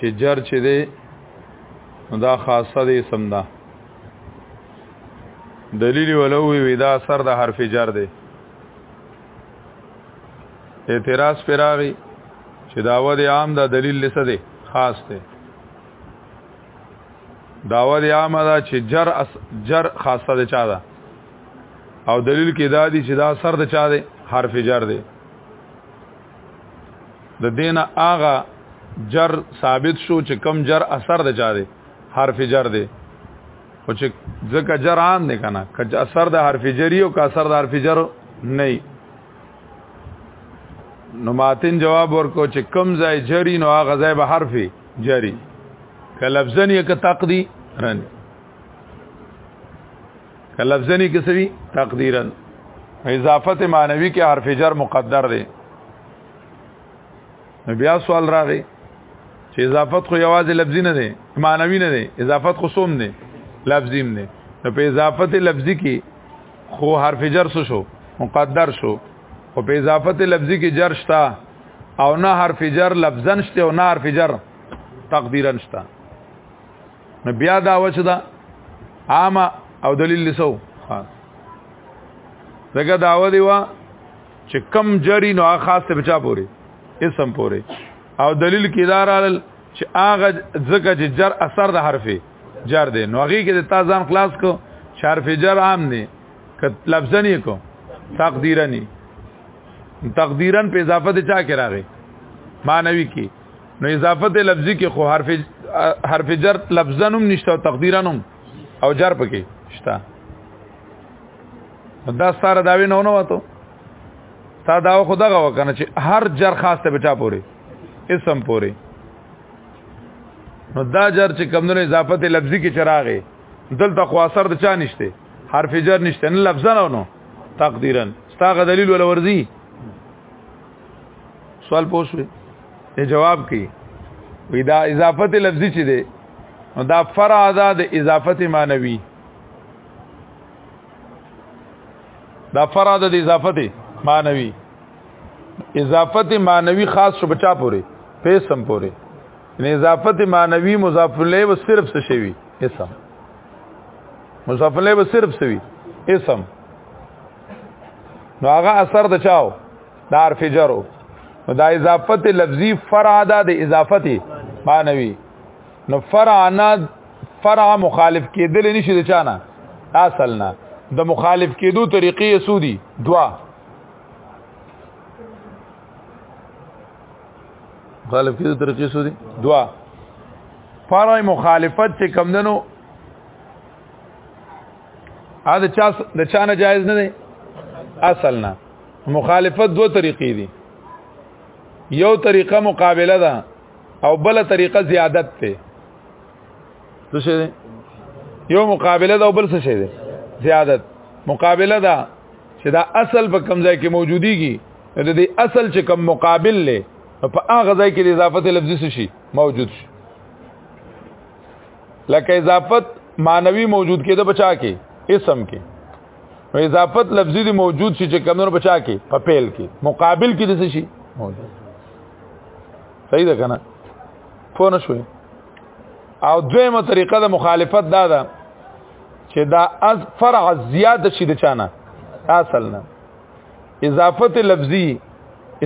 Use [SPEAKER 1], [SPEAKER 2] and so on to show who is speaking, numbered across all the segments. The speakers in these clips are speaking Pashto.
[SPEAKER 1] چې جر چې دی نو دا خاصه دی اسم ده دلیل ولو وی دا اثر د حرف جر دی اعتراض پراغي چې داوه د عام دا دلیل لسه دی خاص دی داوه د عام دا چې جر اس جر خاصه ده چا ده او دلیل کې دا دی چې دا اثر د چا دی حرف جر دی د دینه آغا جر ثابت شو چې کم جر اثر د چا دی حرف جر دی او چې ځکه جر عام دی کنه که اثر د حرف جری او که اثر د حرف جر نه نو ماتن جواب ورکو چې کم ځای جری نو هغه ځای به حرف جری که لفظن یا که تقدی رنه لفظنی کسوی تقدیرا اضافت معنوی کې حرف جر مقدر دی بیا سوال راغی چې اضافت خو یوازې لفظي نه دی معنوي نه دی اضافت خو سوم دی لفظي نه نو په اضافت لفظي کې خو حرف جر سو شو مقدر شو او په اضافت لفظي کې جر شتا او نه حرف جر لفظن شته او نه حرف جر تقدیرن شته نو بیا دا وچ دا عامه او دلیل لسو خاص دغه داوا دی وا چې کم جری نو خاص ته بچا پوري اسم پوري او دلیل کیدار ال چې هغه ځکه چې جر اثر د حرف جر دی نو هغه کې د تازان خلاص کو چې حرف جر عام نه ک لفظنی کو تقدیرنی تقدیرن په اضافه د چا کې راغی مانوي کې نو اضافت لفظي کې خو حرف حرف جر لفظا هم نشته او تقدیرا هم او جر پکې شته دا ساره داوی نه ونه وته تا دا خو دغه وکنه چې هر جر خاص ته بچا پوري اسم پوري نو دا جر چې کمونه اضافت لفظي کې چراغه دلته خو اثر د چا نشته حرف جر نشته نه لفظا نه نو تقدیرا ستاغه دلیل ول ورزي سوال پوښوي ته جواب کی وی دا اضافت لفظی چی دی نو دا فرع ده د اضافت معنوي دا فرع ده د اضافت معنوي اضافت معنوي خاص شو بچا پوره پیسم پوره ان اضافت معنوي مضاف الیه و صرف څه شوی اسم مضاف الیه و صرف څه وی اسم نو هغه اثر د چاو د حرف جرو نو دا اضافت لفظي فرع ده د اضافت معنوي نو فرع نه فرع مخالف کېدل نشي د چانه اصل نه د مخالف کېدو طریقې سودي دوا مخالف کېدو طریقې سودي دوا فرع مخالفت چې کم دنو ا د چا د چا نه جایز نه دی اصل نه مخالفت دوه طریقې دي یو طریقه مقابله ده او بل طریقه زیادت ده څه شي یو مقابله ده او بل څه شي ده زیادت مقابله ده چې دا اصل په کم ځای کې موجوديږي د دې اصل چې کم مقابل لې په هغه ځای کې د اضافه لفظي شي موجود شي لکه اضافت معنوي موجود کې د بچا کې اسم کې نو اضافت لفظي دی موجود شي چې کمونو بچا کې په پیل کې مقابل کې د څه شي موجود صحیح ده کنه پوه نه شوي او دویمه طریقه د مخالفت دا ده چې دا از فرع زیاد شي د چانه اصل نه اضافت لفظي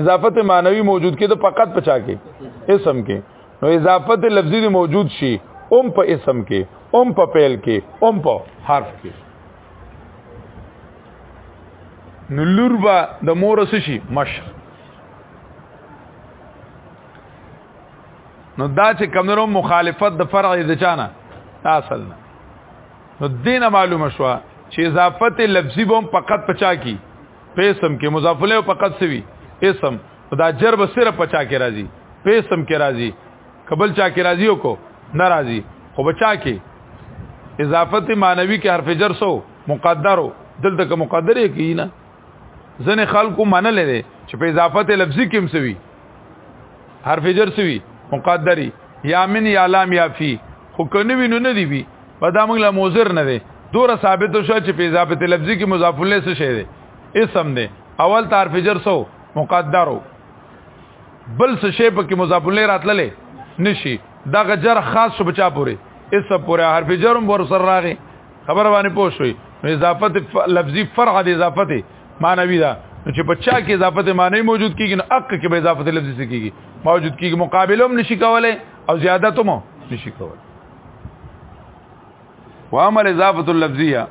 [SPEAKER 1] اضافت معنوي موجود کې د فقط پچا کې اسم کې نو اضافت لفظی دی موجود شي اوم په اسم کې اوم په پیل کې اوم په حرف کې نو لور با د مور شي مشر نو دا چې کمنو مخالفت د فرع د چانه اصل نه نو دینه معلومه شو چې اضافت لفظی بوم فقط پچا کی پیسم کې مضاف له فقط سوي اسم دا جر به صرف پچا کې راځي پیسم کې راځي قبل چا کې راځي او کو ناراضي خو بچا کې اضافت معنوي کې حرف جر سو مقدرو دلته که مقدره کې نه ځنه خلکو منل لري چې په اضافت لفظي کې مسوي حرف جر سوي مقدري یا من یا لام یا فی خو کنه وینو نه دی وی په دا موږ لا موزر نه دی دوره ثابت شو چې په اضافت لفظي کې مضاف الیه څه شی دی اسم دی اول تعرف جر سو مقدرو بل څه شی په کې مضاف الیه راتللې نشي دا غجر خاص شو بچا پوري اس پوري حرف جرم ور سر راغی خبر باندې پوه شوي نو اضافت لفظي فرع د اضافت معنوي دا چې بچا کې اضافت معنی موجود کیږي نو اق کې به اضافت لفظي څه کیږي موجود کیږي مقابله هم نشي کولای او زیادت هم نشي کولای وعمل اضافت اللفظيه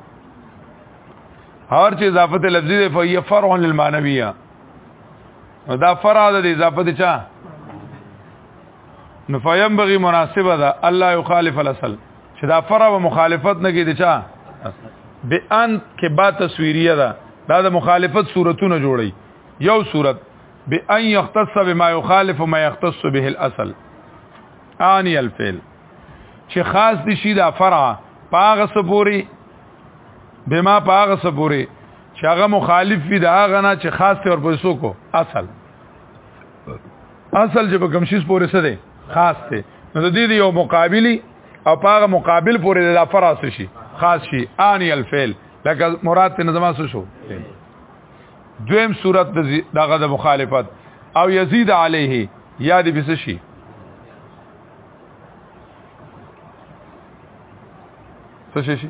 [SPEAKER 1] هر چې اضافت لفظي ده فهي فرع للمعنويه نو دا فرع ده د اضافت چا نو فیم بغي مناسبه ده الله يخالف الاصل چې دا فرع و مخالفت نه کې دي چا بان کې با تصویریه ده دا د مخالفت صورتونه جوړي یو صورت بان يختص بما يخالف ما يختص به الاصل اني الفعل چې خاص دي شي دا فرع پاغه سپوري بما پاغه سپوري چې هغه مخالف وي دا غنا چې خاص تور په سوکو اصل اصل چې په کوم شي سپوري څه دی خاص دی نو د دې یو مقابلی او پاغه مقابل پورې د فرض شي خاص شي اني الفعل لکه مراد ته نظم شو دویم صورت دغه د مخالفت او یزيد علیه یاد بس شي څه شي شي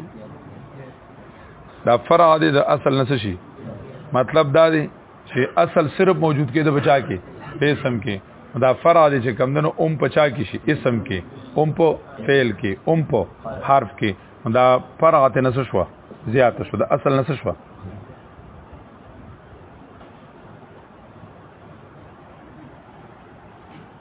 [SPEAKER 1] دا فرع دی د اصل نه شي مطلب دا دی چې اصل صرف موجود کې د بچا کې په اسم کې دا فرع دی چې کمندنو اوم پچا کې شي اسم کې اوم په فعل کې اوم په حرف کې دا فرع ته نه شو زیات شو د اصل نه شو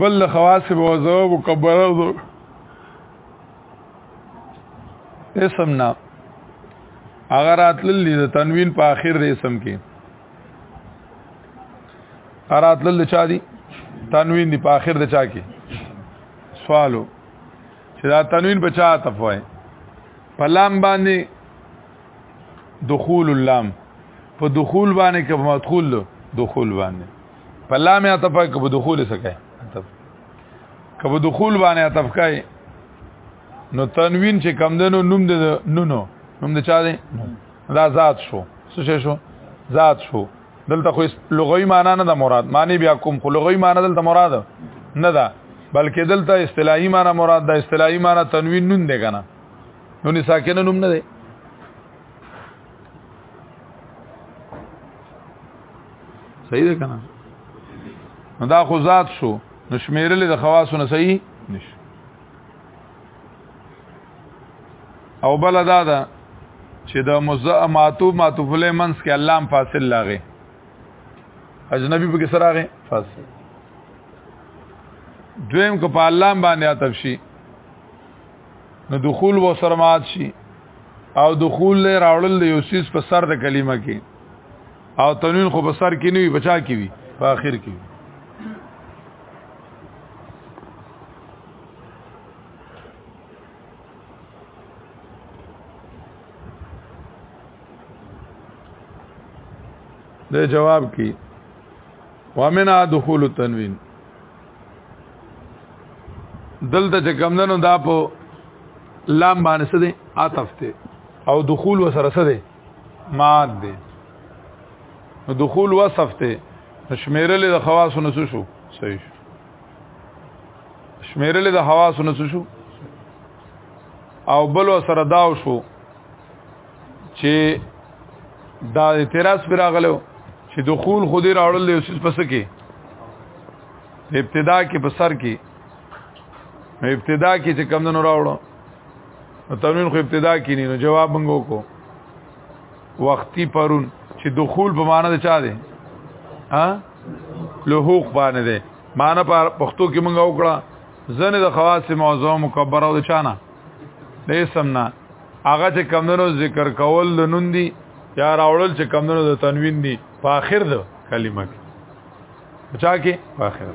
[SPEAKER 1] بل خواص به وزو مکبره دو اسم نه اگر اتلل دي د تنوین په اخر د اسم کې اگر اتلل چا دي تنوین دی په اخر د چا کې سوالو چې دا تنوین په چا تفوای په لام باندې دخول اللام په دخول باندې کې مدخول دخول باندې په لا مې عطف کې په دخول سکه عطف کبه دخول باندې عطف کوي نو تنوین چې کم دنو نوم د نونو نوم د چا دی دا ذات شو څه شو ذات شو دلته خو لغوي معنی نه ده مراد معنی بیا کوم خو لغوي معنی دلته مراد نه ده بلکې دلته اصطلاحي معنی مراد ده اصطلاحي معنی تنوین نون دی کنه نون ساکنه نوم نه دی صحیح ده کنه نو دا خو ذات شو نو شمیرل د خواصو نه صحیح نش او بل دا ده چې د مزه ماتو ماتو فل منس کې الله فاصل لاغه اجنبي په کې سره راغې فاصل دویم کو په الله باندې عطف شي نو دخول و سرمات شي او دخول له راوړل د یوسیس په سر د کلمه کې او تنوین خو په سر کې نه وي بچا کې وي په اخر کې د جواب کې ومنع دخول التنوین دلته چې کمندنو دا په لام باندې څه دي عطف ته او دخول وسره څه دي ماد دي نو دخول وصف ته شمیرل د خواصو نس شو صحیح شو شمیرل د خواصو نس شو او بل وسره داو شو چې دا اعتراض پر راغلو چې دخول خودي راړل له اوس پس کې ابتدا کې په سر کې ابتدا کې چې کم نه راوړو تنوین خو ابتدا کې نه جواب منګو کو وختي پرون چې دخول په معنا د چا دی ها لهوق باندې دی معنا په پښتو کې منګو وکړه زنه د خواص موضوع مکبره او د چانه د اسم نه هغه چې کمونو ذکر کول د نون دي یا راوړل چې کمونو د تنوین دي په اخر د کلمه کې بچا کې واخر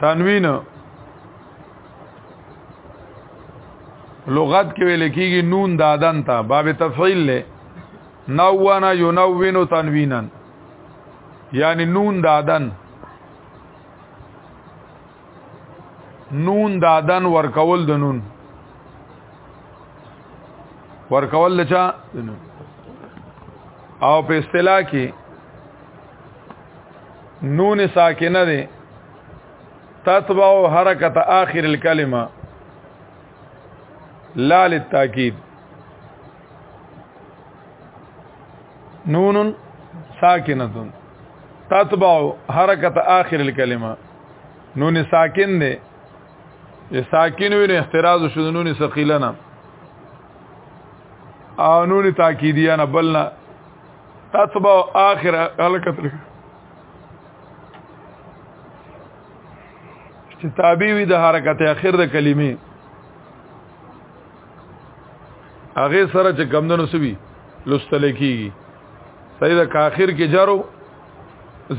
[SPEAKER 1] تنوین لغت کې ویل کېږي نون دادن ته باب تفعیل له نوانا ينون تنوینا یعنی نون دادن نون دادن ورکول د نون ورکول لچا د نون او په اصطلاح کې نون ساکنه ده تتبع حرکت آخر الكلمه لا للتاکید نون ساکنه تتبع حرکت آخر الكلمه نون ساکن ده یا ساکن وی نه احتراز شو د نون ثقيله نه او نون تاکیدیه نه بل نه تتبع اخر حلقه تلک چې تابع وي د حرکت اخر د کلمې هغه سره چې کمندونو سوي لستل کیږي سید کاخر کې جارو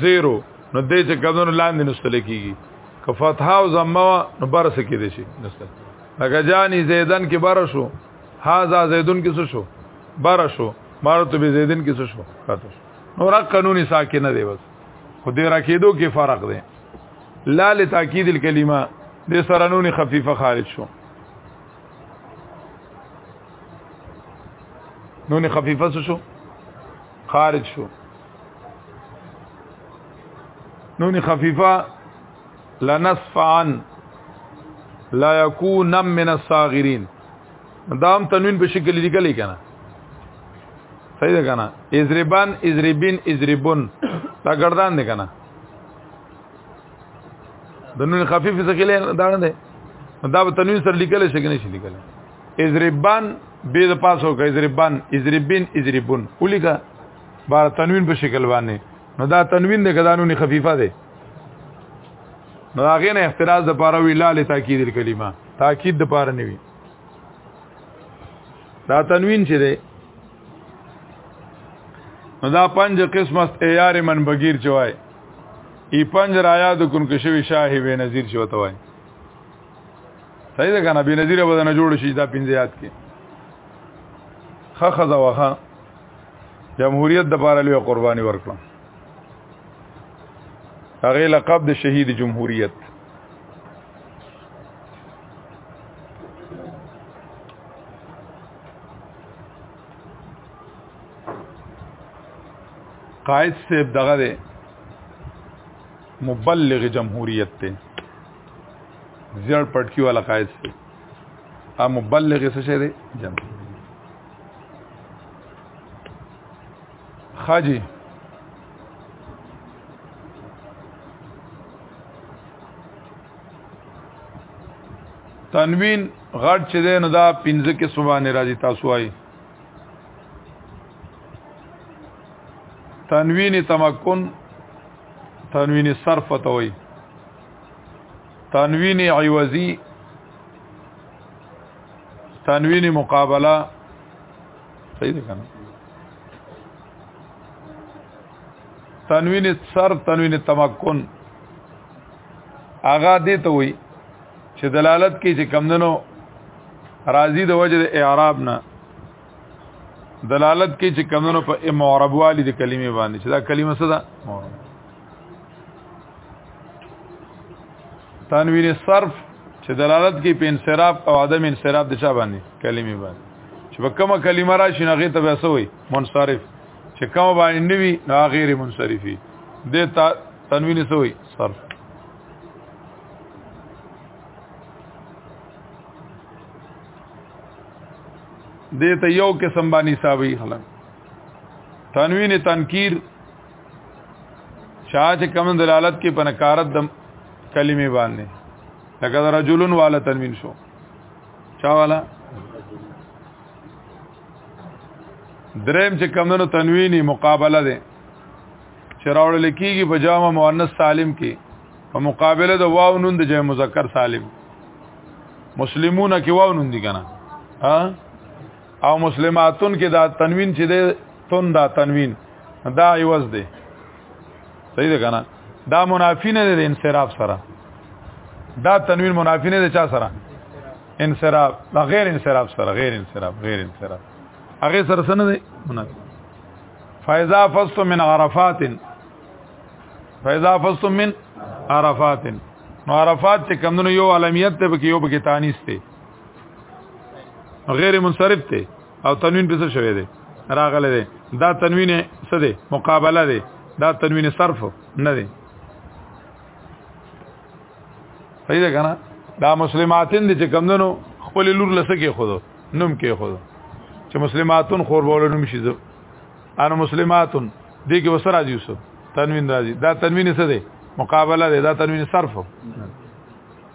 [SPEAKER 1] زیرو نو دې چې کمونو لاندې نستل کیږي که فتحه او ضمه نو بر سکه دي شي نستل لکه جانی زیدن کې بر شو هاذا زیدن کې شو بر شو مارته به زیدن کې شو خاطر نو را قانوني ساکن نه دی بس خو دې را کېدو کې فرق دی لا لتاکید الکلمه دې سره نون خفیفه خارج شو نون خفیفه شو خارج شو نون خفیفه لنصفعا لا يكون من الصاغرين دام تنوین په شکل لیکل کنا صحیح ده کنا ازربان ازربین ازربون دا گردان ده کنا د نون خفیف څخه له دا نه ده دا په تنوین سره لیکل شي کنه شي لیکل اضربان به د پاسو کې اضربان اضربین اضربون ولیکا بار تنوین په شکل باندې نو دا تنوین د غدانونی خفیفه ده نو هغه نه اختراز د پاره وی لاله تاکید کلمه تاکید د پاره نه وی دا تنوین چې ده نو دا پنځ قسمه ایار من بغیر چوي ای پنځ رایا د کون کشوی شاهي به نذیر شوی توای صحیح ده کنه بی نظیر به نه جوړ شي دا پنځه یاد کې خه خزا وخه جمهوریت د پاره لوی قرباني ورکړه هغه لقب د شهید جمهوریت قائد صاحب دغه دی مبلغ جمهوریت ته زیړ پټکی والا قائد سي ا مبلغ څه شه دي جن خاجي تنوین غټ چې ده نو دا پنځه کې سبحانه راځي تاسو وايي تنوین تمکن تنوین صرف ته وایي تنوین عوضی تنوین مقابله صحیح ده کنه تنوین سر تنوین تمکن اغا دې ته وي چې دلالت کوي چې کمندنو راضی د وجه د اعراب نه دلالت کوي چې کمندنو په معرب والی د کلمې باندې چې دا کلمه څه ده تنوین صرف چې دلالت کوي په انصراف او عدم انصراف د چا باندې کلمې باندې چې په کومه کلمه راشي نه غیته وسه وي منصرف چې کوم باندې نوي نه غیر منصرفي د تنوین سوی صرف دې ته یو قسم باندې حسابي خلک تنوین تنکیر چا چې کم دلالت کې په نکارت د کلمې باندې لکه دا رجلن والا تنوین شو چا والا دریم چې کمونو تنوینی مقابله ده چې راوړل کیږي په جامع مؤنث سالم کې په مقابله د واو نون د جمع مذکر سالم مسلمون کې واو نون دي کنه ها او مسلماتون کې دا تنوین چې ده تون دا تنوین دا ایواز ده صحیح ده کنه دا منافی نه ده انصراف سره دا تنوین منافی نه ده چا سره انصراف دا غیر انصراف سره غیر انصراف غیر انصراف هغه سره سره نه ده منافی فاذا فصتم من عرفات فاذا فصتم من عرفات نو عرفات چې کمونو یو علمیت ته پکې یو پکې تانیس ته غیر منصرف ته او تنوین په څه شوی دی راغله دی دا تنوین څه دی مقابله دی دا تنوین صرف نه دی صحیح ده کنه دا مسلماتین دي چې کمندنو خپل لور لسکه خود نوم کې خود چې مسلماتون خور بوله نوم شي انا مسلماتون دې کې وسره راځي وسو تنوین راځي دا تنوین څه دی مقابله دی دا تنوین صرف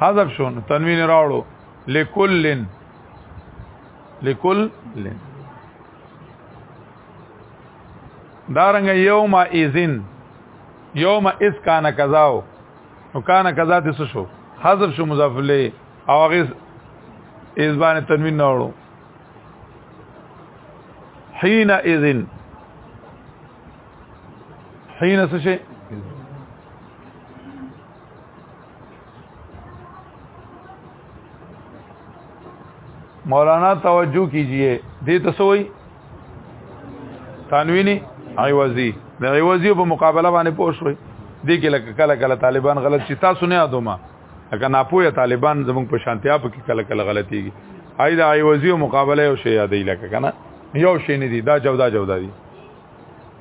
[SPEAKER 1] حذف شو نو تنوین راوړو لکلن لکلن دارنګ یوم اذن یوم اس کان کذاو نو کان کذا د څه شو حذف شو مضاف له او هغه اس باندې تنوین راوړو حين اذن حين څه شي مولانا توجه کیجئے دې تسوي تنوینی عوضی د عوضی په مقابله باندې پوښوي دې کې لکه کله کله طالبان غلط شي تاسو نه ادمه لکه ناپوهه طالبان زموږ په شانتیا په کې کله کله غلطيږي آی دا عوضی مقابله یو شی یادې لکه کنه یو شی نه دی دا جودا جودا دی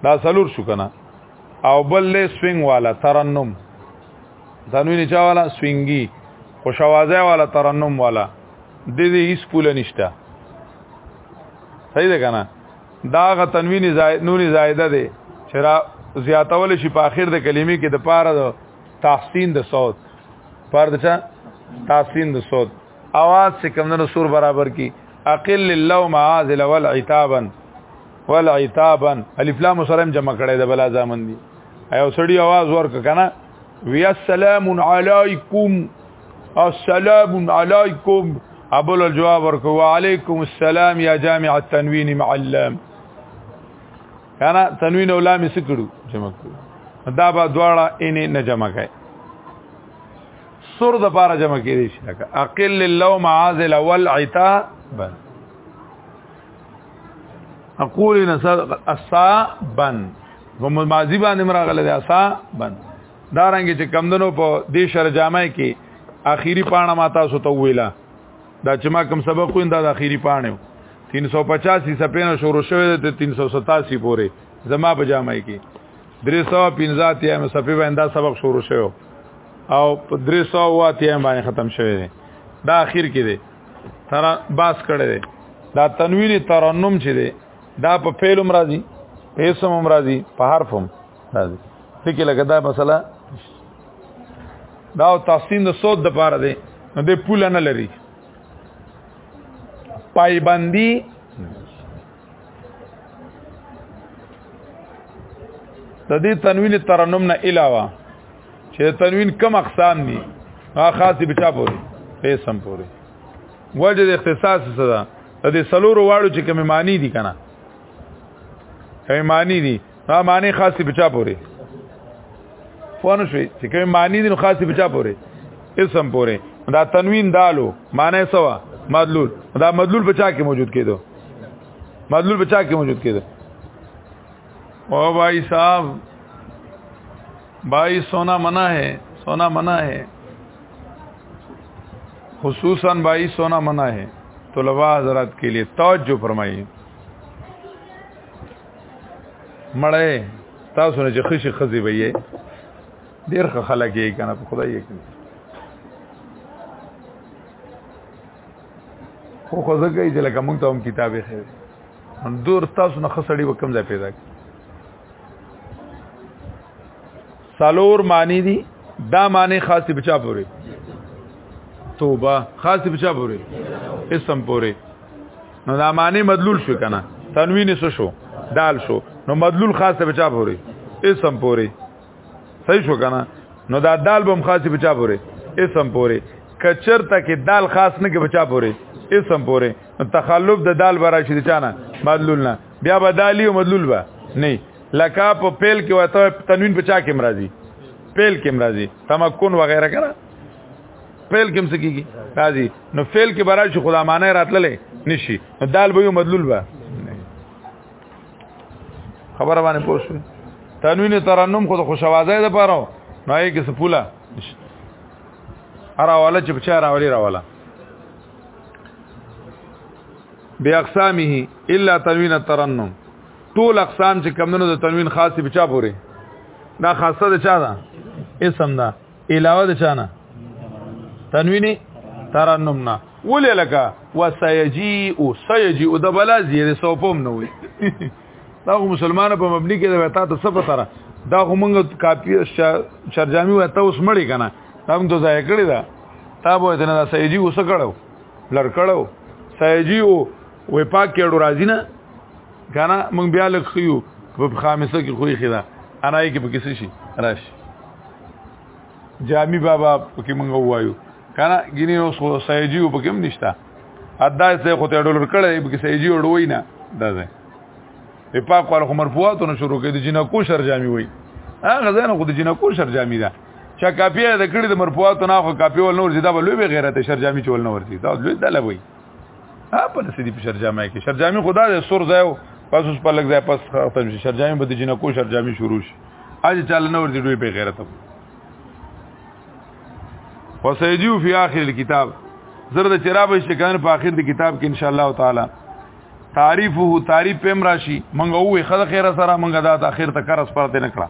[SPEAKER 1] دا سلور شو کنه او بل له سوینګ والا ترنم تنوین چا والا سوینګي خوشوازه والا ترنم والا د دې هیڅ پوله نشته صحیح ده کنه دا غ تنوین زائد نون زائده ده چې را زیاتول شي په اخر د کلمې کې د پاره د تحسین د صوت پر دچا تحسین د صوت اواز چې کمندونو سور برابر کی اقل لله معاذل والعتابا والعتابا الف لام سره جمع کړي د بلا زامن دي ایو سړی आवाज ورک کنه وی السلام علیکم السلام علیکم ابو الجواب ورک وعلیکم السلام یا جامع التنوین مع اللام کنه تنوین او لام سکړو جمع کړو دا با دواړه ان نه جمع کړي سر د پاره جمع کړي شي لکه اقل اللوم عازل والعتاب اقول نسال الصابن په ماضی باندې مراغله ده اسا بند دا رنګ چې کمندنو په دې شر جامع کې اخیری پاڼه ما تاسو ته ویلا دا چې ما کوم سبق وین دا د اخیری پاڼه 385 سپینه شروع شوه د 387 پورې زما په جامع کې 350 تیم صفه باندې سبق شروع شوه او 300 تیم باندې ختم شوه دا اخیر کې دی تر باس کړه دی دا تنویر ترنم چې دی دا په فعل هم راځي په اسم هم راځي په حرف هم راځي فکر لکه دا مثلا دا تحسین د صوت د پاره دی نو د پول نه لري پایبندی د دې تنوین ترنم نه علاوه چې تنوین کم اقسام دي هغه خاص بچا پوري په اسم پوري وجه د اختصاص څه ده د دې سلورو واړو چې کوم معنی دي کنه کوم معنی دي دا معنی خاصه بچا پوري فونه شوي چې کوم معنی دي نو خاصه بچا پوري اسم پوري دا تنوین دالو معنی سوا مدلول دا مدلول بچا کې موجود کېدو مدلول بچا کې موجود کېدو او بھائی صاحب بھائی سونا منع ہے سونا منع ہے خصوصا بھائی سونا منع ہے طلباء حضرات کے لیے توجہ فرمائیے مړې تاسو نه چې خشي خزي وي ډیر خلک یې کنه په خدای یې کنه خو خو زګی چې لکه مونږ ته هم کتابې خې دور تاسو نه خسړی وکم ځای پیدا کی سلور معنی دي دا معنی خاصه بچا پوری توبه خاصه بچا پوری اسم پوری نو دا معنی مدلول شو کنه تنوین سو شو دال شو نو مدلول خاصه بچا پوری اسم پوری صحیح شو کنه نو دا دال بم خاصه بچا پوری اسم پوری کچر ته کې دال خاص نه کې بچا پوری اسم پوری تخلف د دال برا شي چانه مدلول نه بیا بدالی او مدلول با نه لکه په پیل کې وته تنوین په چا کې مرضی پیل کې مرضی تمکن وغیرہ کړه پیل کې مسکیږي راضی نو فعل کې برای شو خدا معنی راتللې نشي نو دال به یو مدلول با خبره باندې پوښتنه تنوین ترنم خود خوشوازه ده پاره نو یې کې سپولا اراواله چې بچا راولي راواله بی اقسامه الا تنوین الترنم ټول اقسام چې کمونو د تنوین خاص به چا پوري دا خاصه د چا ده اسم ده علاوه د چا نه تنوینی ترنم نه ولې لکه وسيجيء سيجيء د بلا زیر سوپم نه وي دا مسلمان په مبني کې د وتا ته څه پتره دا همغه کاپی شرجامي وتا اوس مړی کنه دا هم ته ځای کړی دا تا به ته نه سيجيء وسکړو لرکړو سایجیو وې پاک کېړو راځي نه کنه مونږ بیا لکخیو په خامسه کې خوې خدا انای کې په کیسه شي راشي جامی بابا پکې مونږ وایو کنه ګینه اوس خو سایجیو پکې هم نشتا ادا سه خو ته ډولر کړه پکې سایجیو ډوي نه دا ده په پاک وال خو مرفوعاتو نه شروع کړي جنکو شر جامی وای هغه ځنه خو د جنکو شر جامی ده چا کاپی د کړي د مرفوعات نه خو کاپی ول نور زیاده ولوي به غیرت شرجامي چول نه ورتي دا لوی دله وي ها په سيدي په شرجامي کې شرجامي خدا د سور ځای پس اوس په لګ ځای پس ختم شي شرجامي به د جنکو شرجامي شروع شي اج چل نه ورتي دوی به غیرت وسيديو فی اخر الكتاب زرد چرابه شکان په اخر د کتاب کې ان شاء الله تعالی تعریفه تعریف پم راشي منغه وې خد خیره سره منغه دا اخر ته کرس پرته نکړه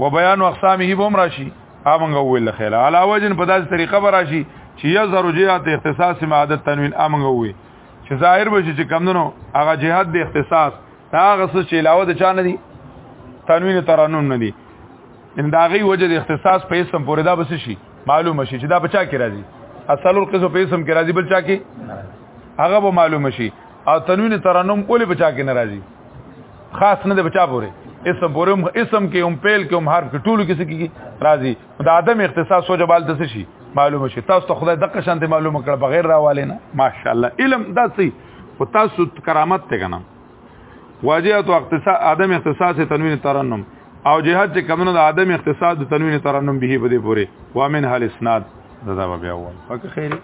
[SPEAKER 1] و بیان اقسامه به هم راشي امنګ ویل خیر علا وجن په داسې طریقه به راشي چې یظهر جهات اختصاص ما عادت تنوین امنګ وي چې ظاهر بشي چې کمندنو هغه جهاد د اختصاص هغه څه چې علاوه د چا نه دي تنوین ترنم نه دي ان داغي وجه د اختصاص په اسم پورې دا بس شي معلوم شي چې دا بچا کې راځي اصل القصه په اسم کې راځي بل چا کې هغه به معلوم شي او تنوین ترنم کولی بچا کې ناراضي خاص نه دی بچا پورې اسم پورې هم اسم کې هم پیل کې هم حرف کې ټولو کې څه کېږي راځي د عدم اختصاص سوچ بال د څه شي معلومه شي تاسو ته خدای دغه شان ته معلومه کړ بغیر راواله نه ماشاءالله علم دا سي او تاسو کرامت ته کنه واجهت اختصاص عدم اختصاص تنوین ترنم او جهاد چې کمنو د عدم اختصاص د تنوین ترنم به په دې پورې وامن حال اسناد دا بیا وایي فکر خیره